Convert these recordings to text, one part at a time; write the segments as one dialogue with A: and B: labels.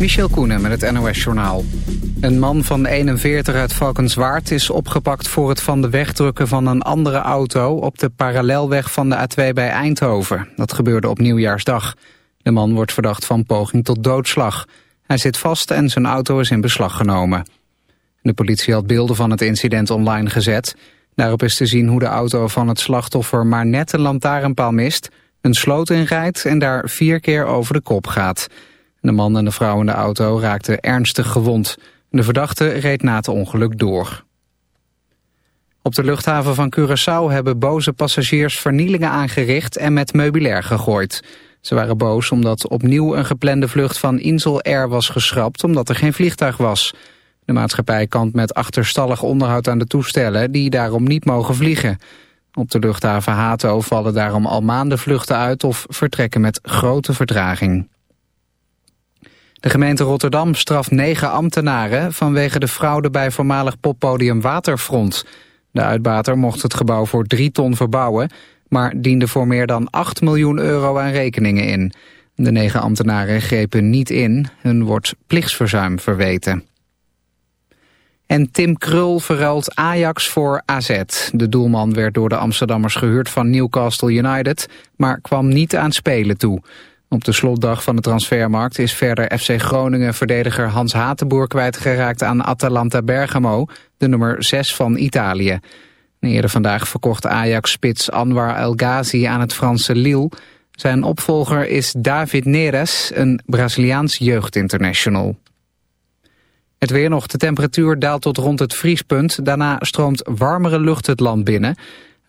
A: Michel Koenen met het NOS-journaal. Een man van 41 uit Valkenswaard is opgepakt voor het van de weg drukken van een andere auto op de parallelweg van de A2 bij Eindhoven. Dat gebeurde op Nieuwjaarsdag. De man wordt verdacht van poging tot doodslag. Hij zit vast en zijn auto is in beslag genomen. De politie had beelden van het incident online gezet. Daarop is te zien hoe de auto van het slachtoffer maar net een lantaarnpaal mist, een sloot inrijdt en daar vier keer over de kop gaat. De man en de vrouw in de auto raakten ernstig gewond. De verdachte reed na het ongeluk door. Op de luchthaven van Curaçao hebben boze passagiers vernielingen aangericht en met meubilair gegooid. Ze waren boos omdat opnieuw een geplande vlucht van Insel Air was geschrapt omdat er geen vliegtuig was. De maatschappij kant met achterstallig onderhoud aan de toestellen die daarom niet mogen vliegen. Op de luchthaven Hato vallen daarom al maanden vluchten uit of vertrekken met grote vertraging. De gemeente Rotterdam straft negen ambtenaren vanwege de fraude bij voormalig poppodium Waterfront. De uitbater mocht het gebouw voor drie ton verbouwen, maar diende voor meer dan 8 miljoen euro aan rekeningen in. De negen ambtenaren grepen niet in, hun wordt plichtsverzuim verweten. En Tim Krul verruilt Ajax voor AZ. De doelman werd door de Amsterdammers gehuurd van Newcastle United, maar kwam niet aan spelen toe. Op de slotdag van de transfermarkt is verder FC Groningen-verdediger Hans Hatenboer kwijtgeraakt aan Atalanta Bergamo, de nummer 6 van Italië. Eerder vandaag verkocht Ajax-spits Anwar El Ghazi aan het Franse Lille. Zijn opvolger is David Neres, een Braziliaans jeugdinternational. Het weer nog, de temperatuur daalt tot rond het vriespunt. Daarna stroomt warmere lucht het land binnen.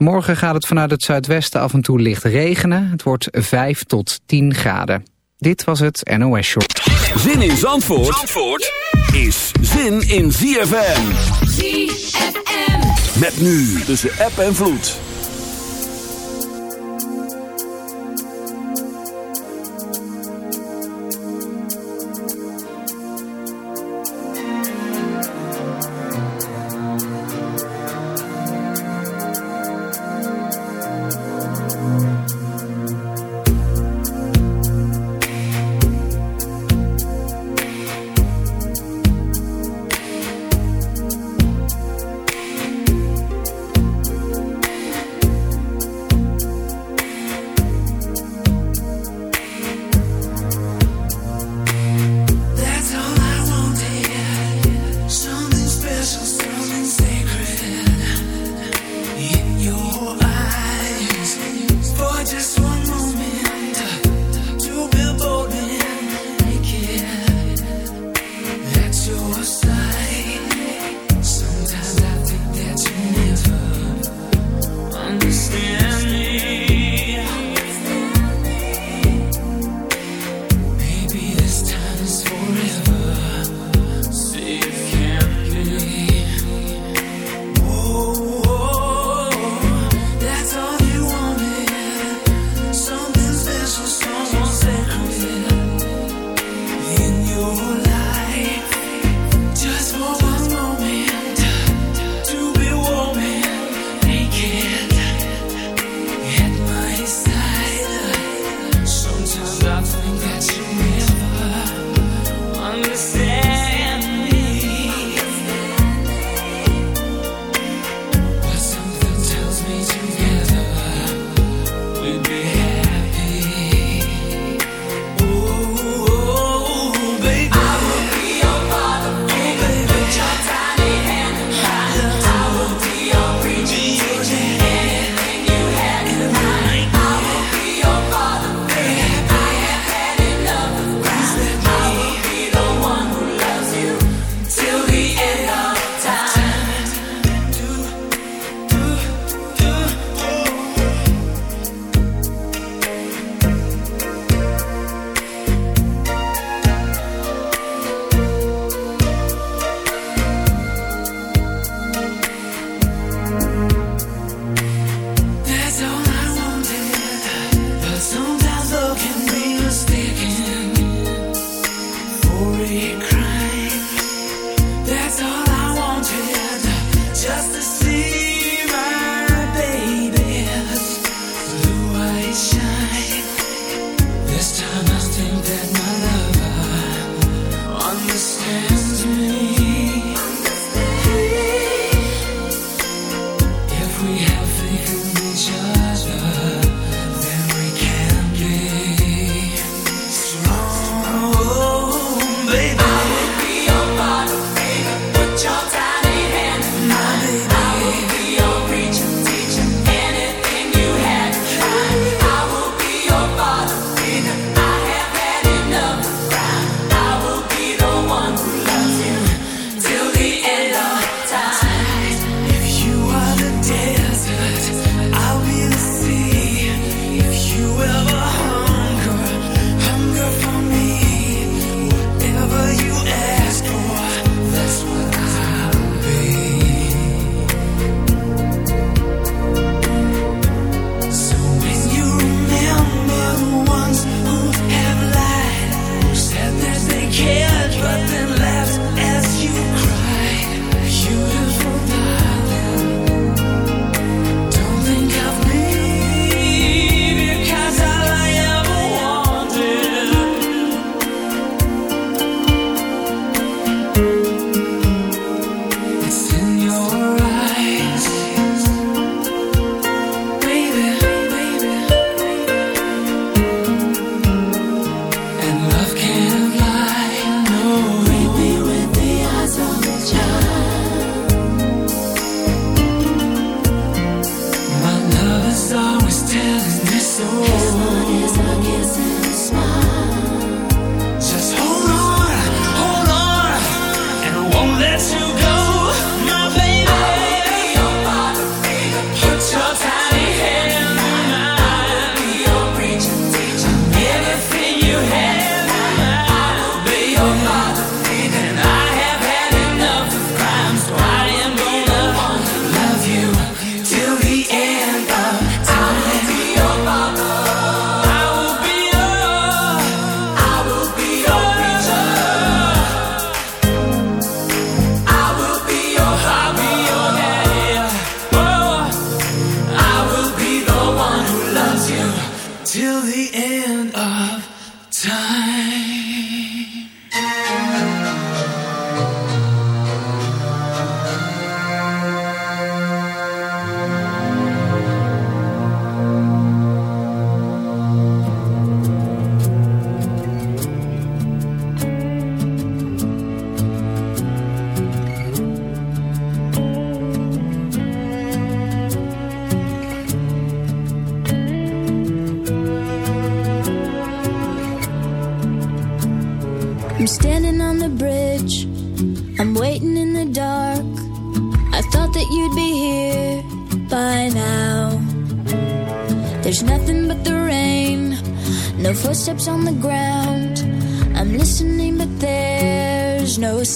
A: Morgen gaat het vanuit het zuidwesten af en toe licht regenen. Het wordt 5 tot 10 graden. Dit was het NOS Show.
B: Zin in Zandvoort, Zandvoort is zin in ZFM.
C: ZFM.
B: Met nu tussen app en vloed.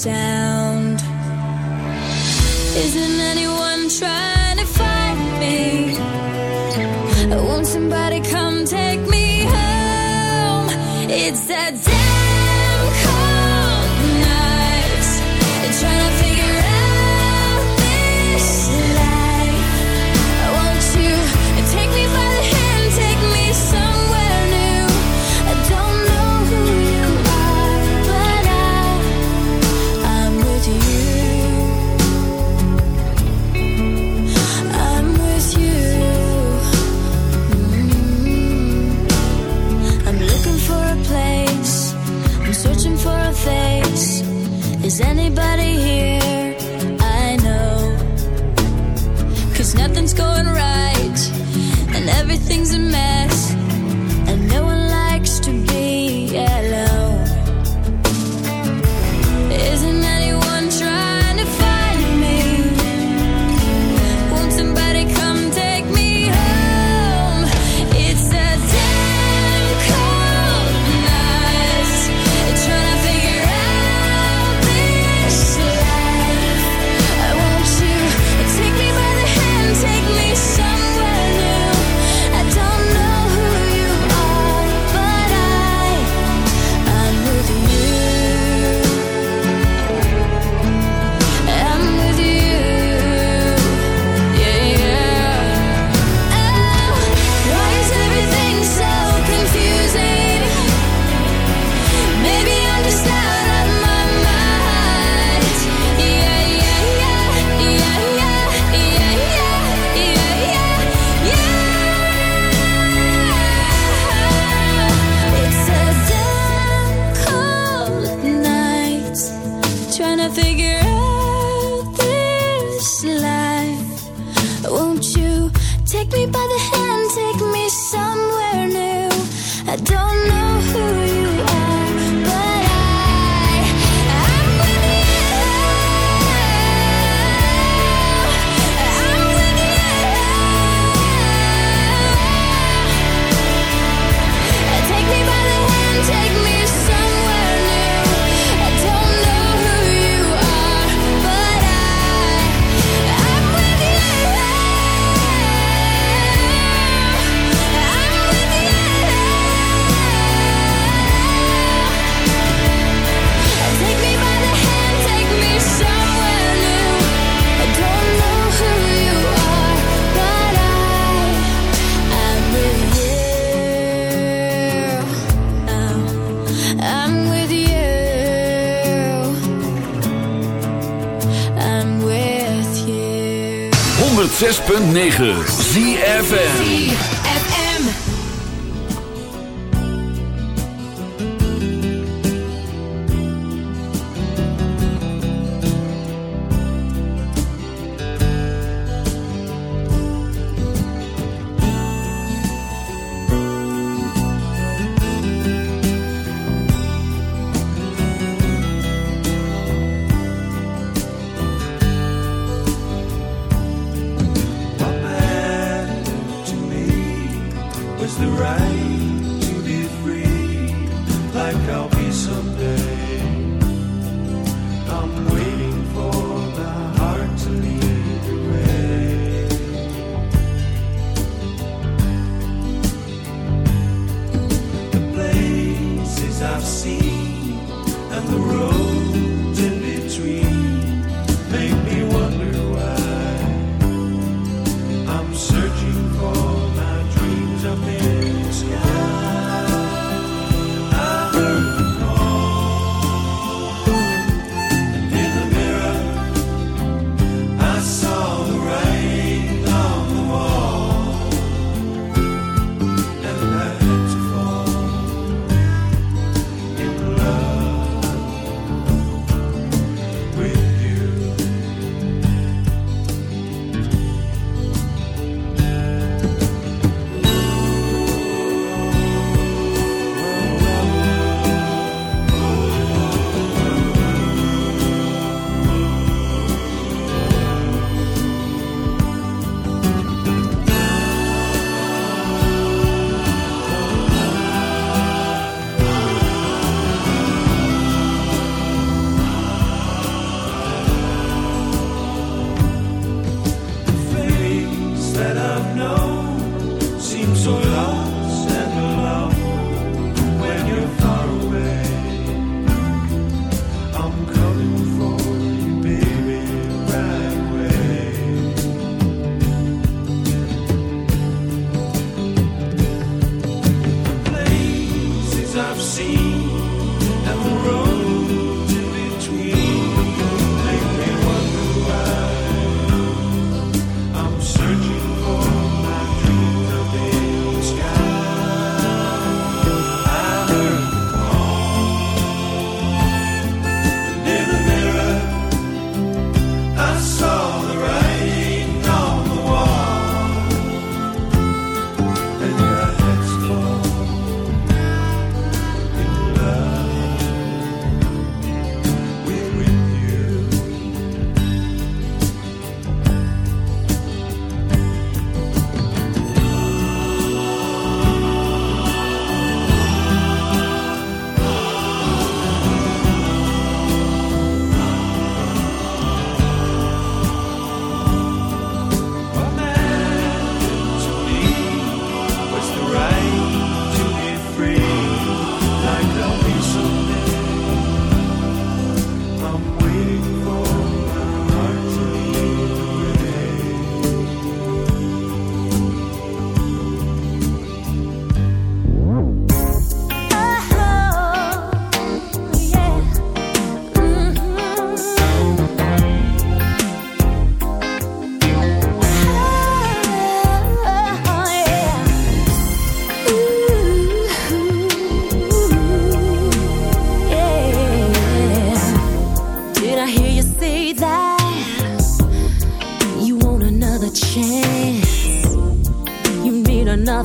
D: Sound.
B: 106.9
E: ZFN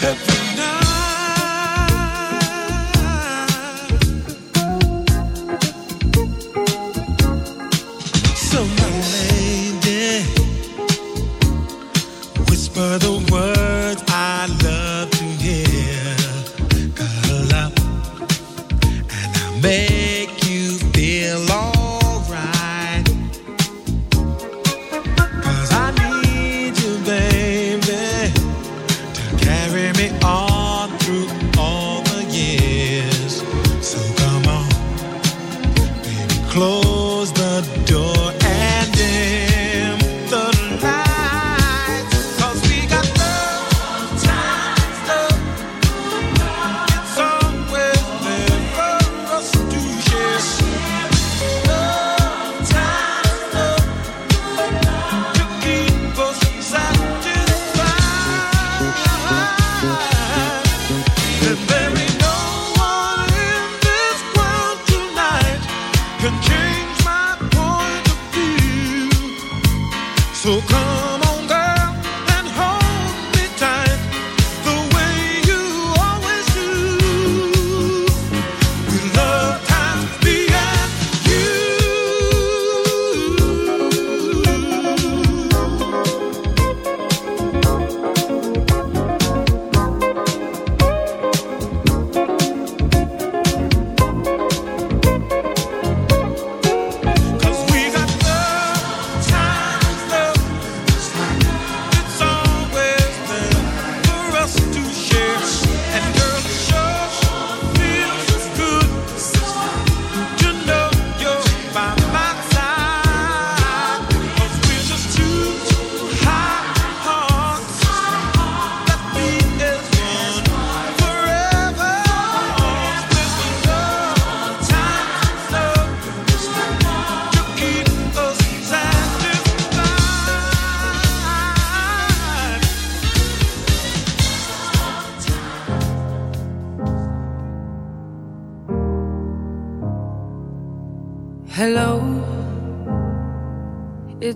D: that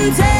F: Sorry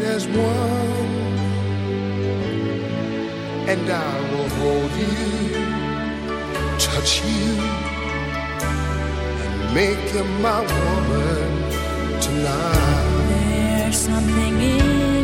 G: united as one. And I will hold you, touch you, and make you my woman tonight.
D: There's something in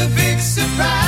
D: a
H: big surprise.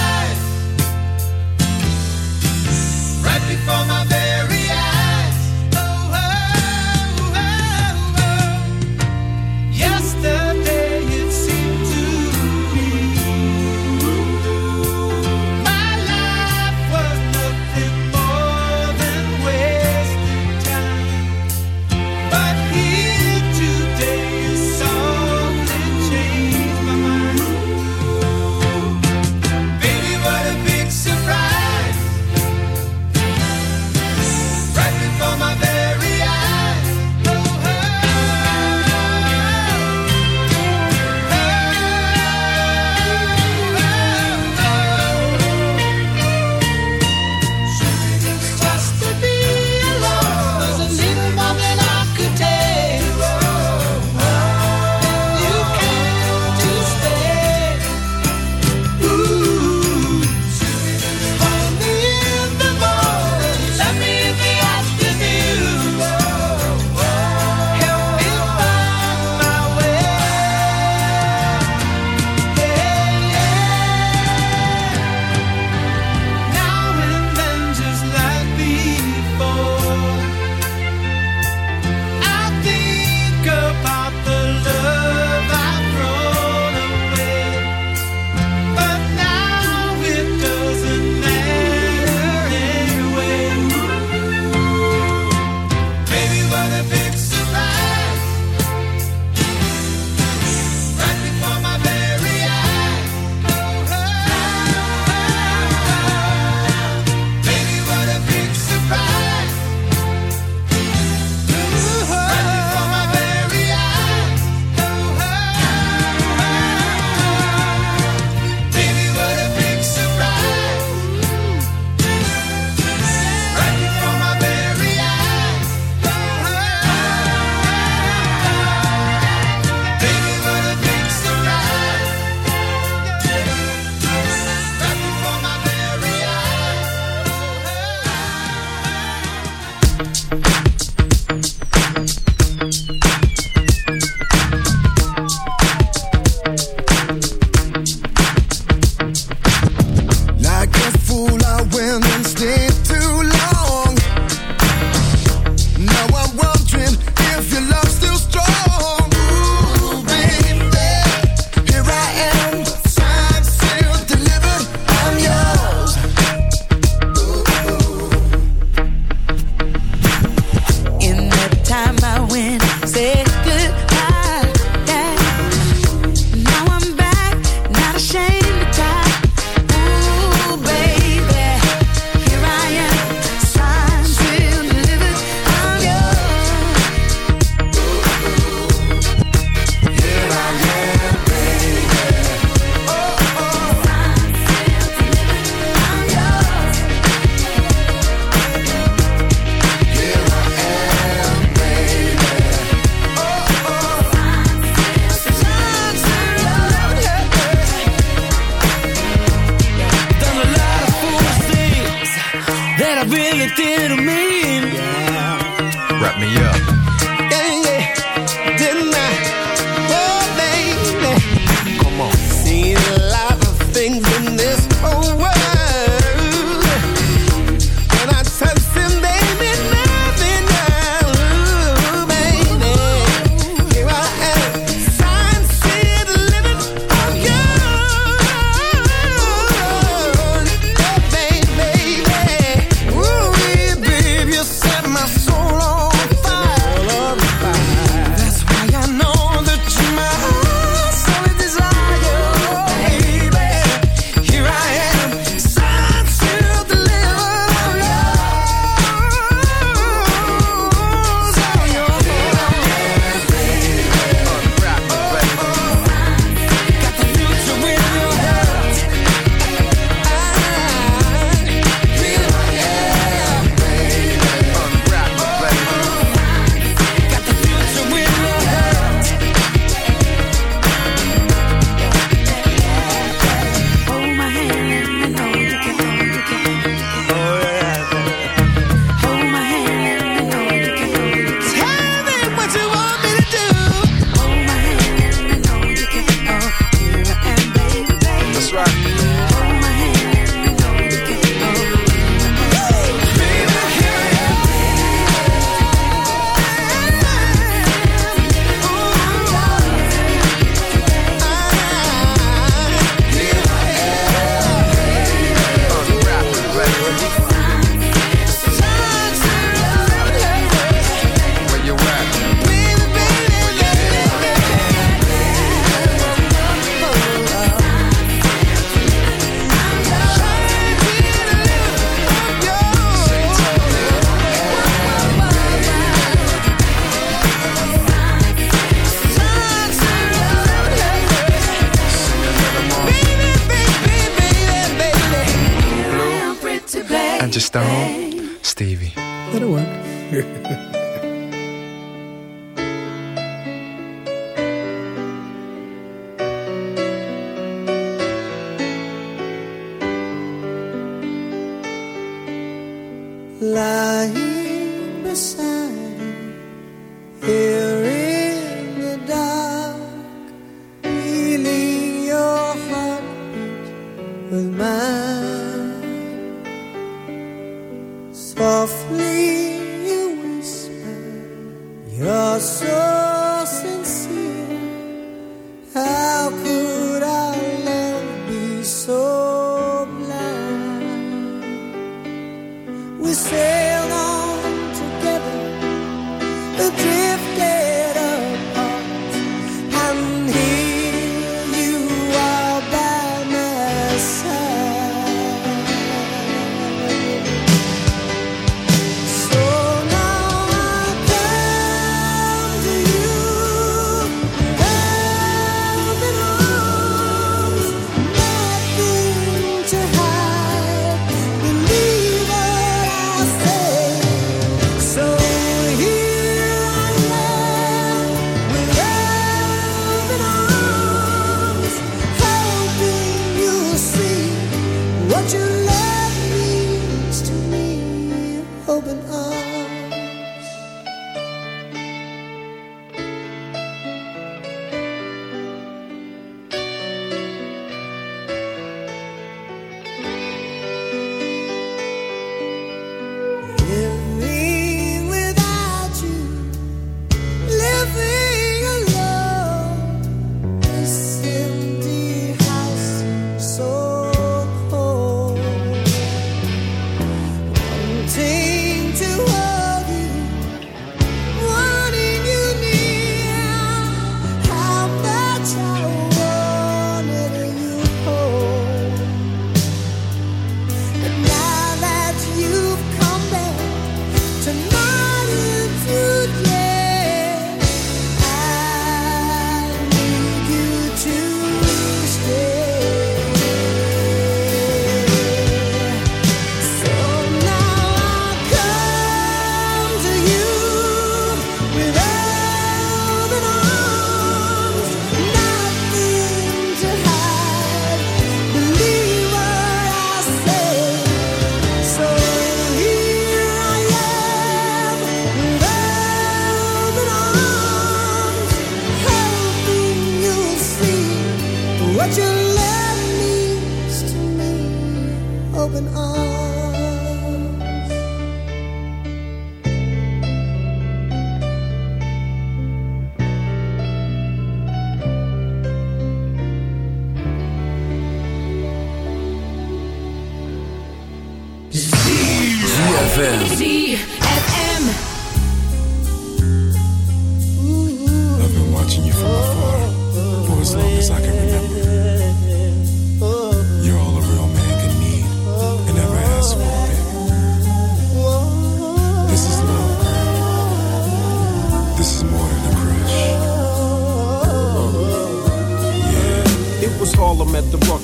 F: 呵呵呵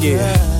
I: Yeah.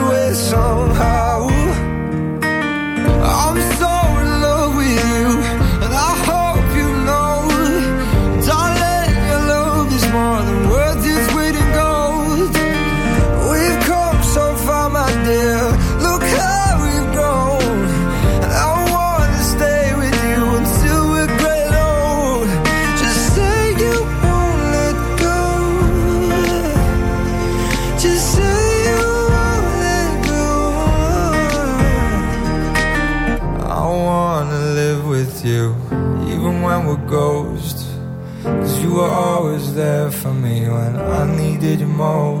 J: more